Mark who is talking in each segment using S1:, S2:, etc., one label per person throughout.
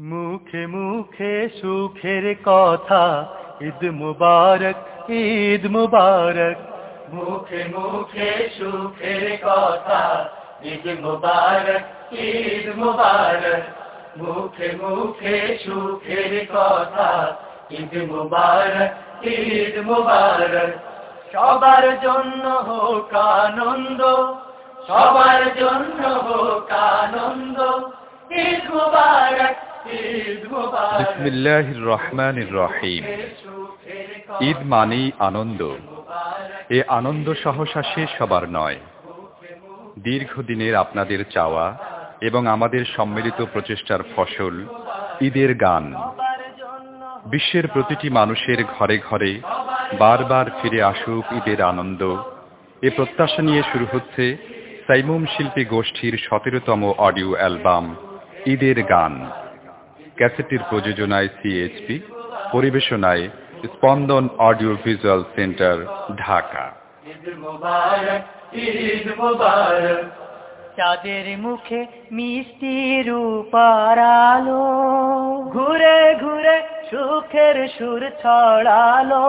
S1: মুখে মুখে সুখের কথা, ঈদ মুবারক ঈদ মুবারক। মুখে মুখে সুখের কথা, ঈদ মুবারক ঈদ মুবারক। মুখে মুখে সুখের কথা, ঈদ মুবারক ঈদ মুবারক। সবার জন্য হোক আনন্দ, সবার জন্য হোক আনন্দ।
S2: বিসমিল্লাহির রহমানির রহিম। ঈদ মানেই আনন্দ। এ আনন্দ সহসা শেষ হবার নয়। দীর্ঘদিনের আপনাদের চাওয়া এবং আমাদের সম্মিলিত প্রচেষ্টার ফসল ঈদের গান। বিশ্বের প্রতিটি মানুষের ঘরে ঘরে বারবার ফিরে আসুক ঈদের আনন্দ। এ প্রত্যাশা নিয়ে শুরু হচ্ছে সাইমুম শিল্পী গোষ্ঠীর সতেরোতম অডিও অ্যালবাম, ঈদের গান। ক্যাসেটটির প্রযোজনায় সিএইচপি পরিবেশনায় স্পন্দন অডিও ভিজুয়াল সেন্টার ঢাকা।
S1: চাঁদের মুখে মিষ্টি রূপার আলো ঘুরে ঘুরে সুখের সুর ছড়ালো।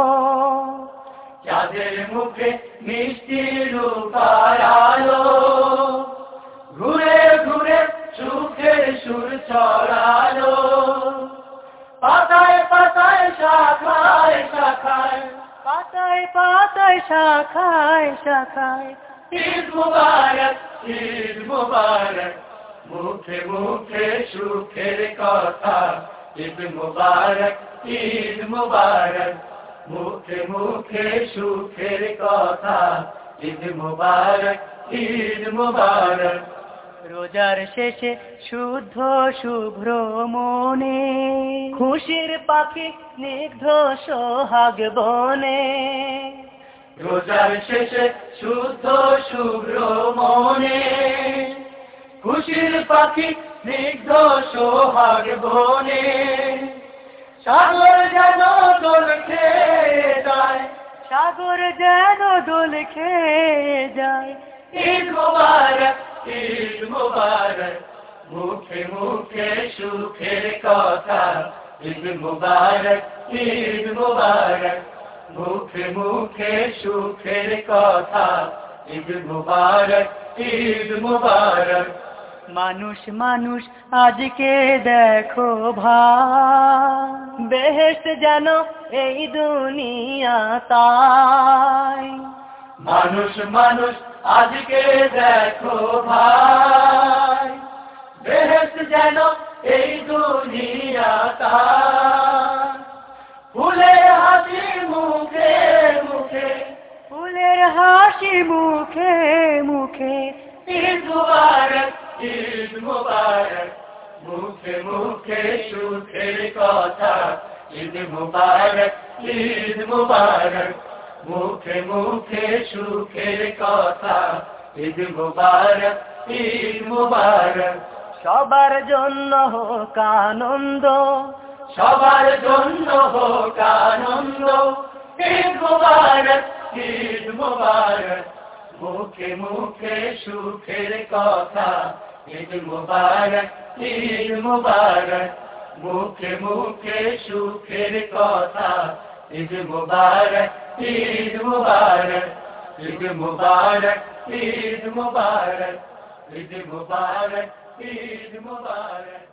S1: চাঁদের মুখে মিষ্টি রূপার আলো ঘুরে ঘুরে সুখের সুর ছড়ালো। শাখায় শাখায় ঈদ মুবারক ঈদ মুবারক মুখে মুখে সুখের কথা। ঈদ মুবারক ঈদ মুবারক মুখে মুখে সুখের কথা। ঈদ মুবারক ঈদ মুবারক। রোজার শেষে শুদ্ধ শুভ্র মনে খুশির পাখি স্নিগ্ধ সোহাগ বনে। রোজার শেষে শুদ্ধ শুভ্র মনে, খুশির পাখি স্নিগ্ধ সোহাগ বনে। সাগর যেন দোল খেয়ে যায়, সাগর যেন দোল খেয়ে যায়। ঈদ মুবারক ঈদ মুবারক, মুখে মুখে সুখের কথা। ঈদ মুবারক ঈদ মুবারক মুখে মুখে সুখের কথা। ঈদ মুবারক ঈদ মুবারক। মানুষ মানুষ আজকে দেখো ভাই। বেহেস্ট যেন এই দুনিয়া তাই। মানুষ মানুষ আজকে দেখো ভাই। বেহেস্ট যেন এই দুনিয়া তাই। হাসি মুখে মুখে? ঈদ মুবারক ঈদ মুবারক। মুখে মুখে সুখের কথা। ঈদ মুবারক ঈদ মুবারক। মুখে মুখে সুখের কথা। ঈদ মুবারক ঈদ মুবারক। সবার জন্য হোক আনন্দ। সবার জন্য হোক আনন্দ। ঈদ মুবারক ঈদ মুবারক, মুখে মুখে সুখের কথা। ঈদ মুবারক ঈদ মুবারক, মুখে মুখে সুখের কথা। ঈদ মুবারক ঈদ মুবারক ঈদ মুবারক ঈদ মুবারক ঈদ মুবারক ঈদ মুবারক।